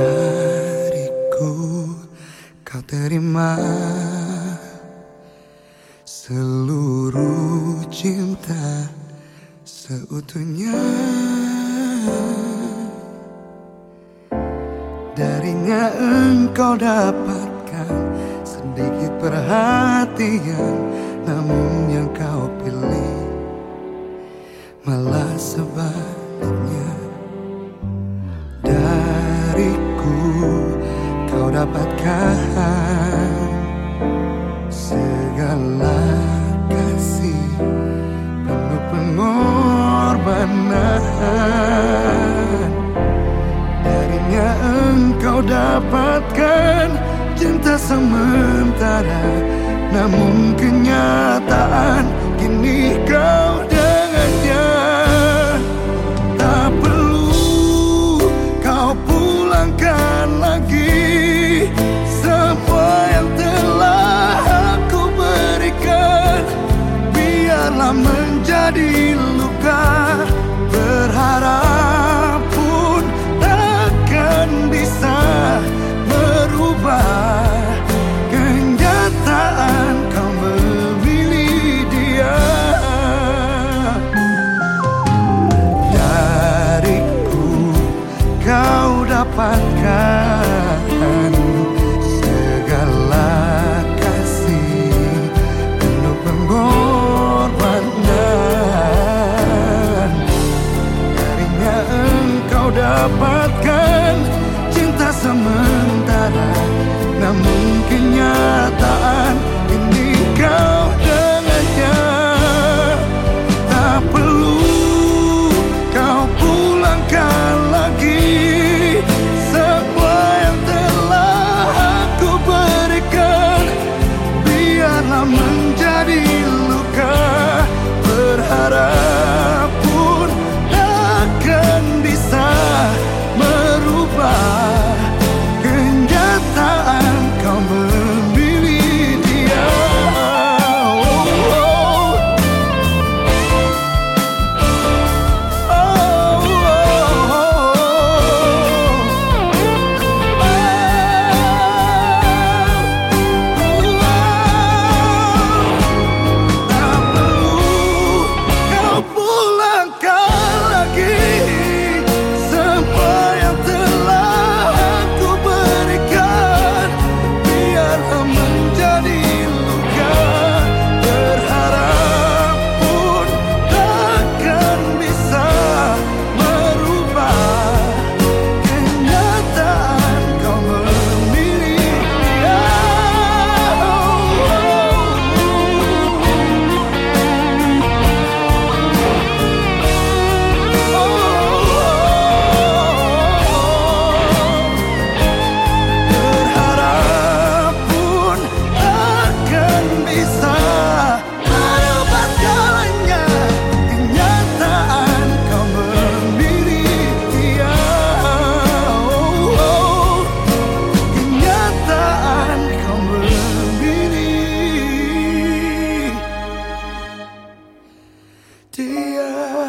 dariku kau terima seluruh cinta seutuhnya. Darinya engkau dapatkan sedikit perhatian namun yang kau pilih malah sebab hanya engkau dapatkan cinta sementara. Namun kenyataan kini dapatkan segala kasih penuh pengorbanan. Darinya engkau dapatkan cinta sementara namun kenyataan dear.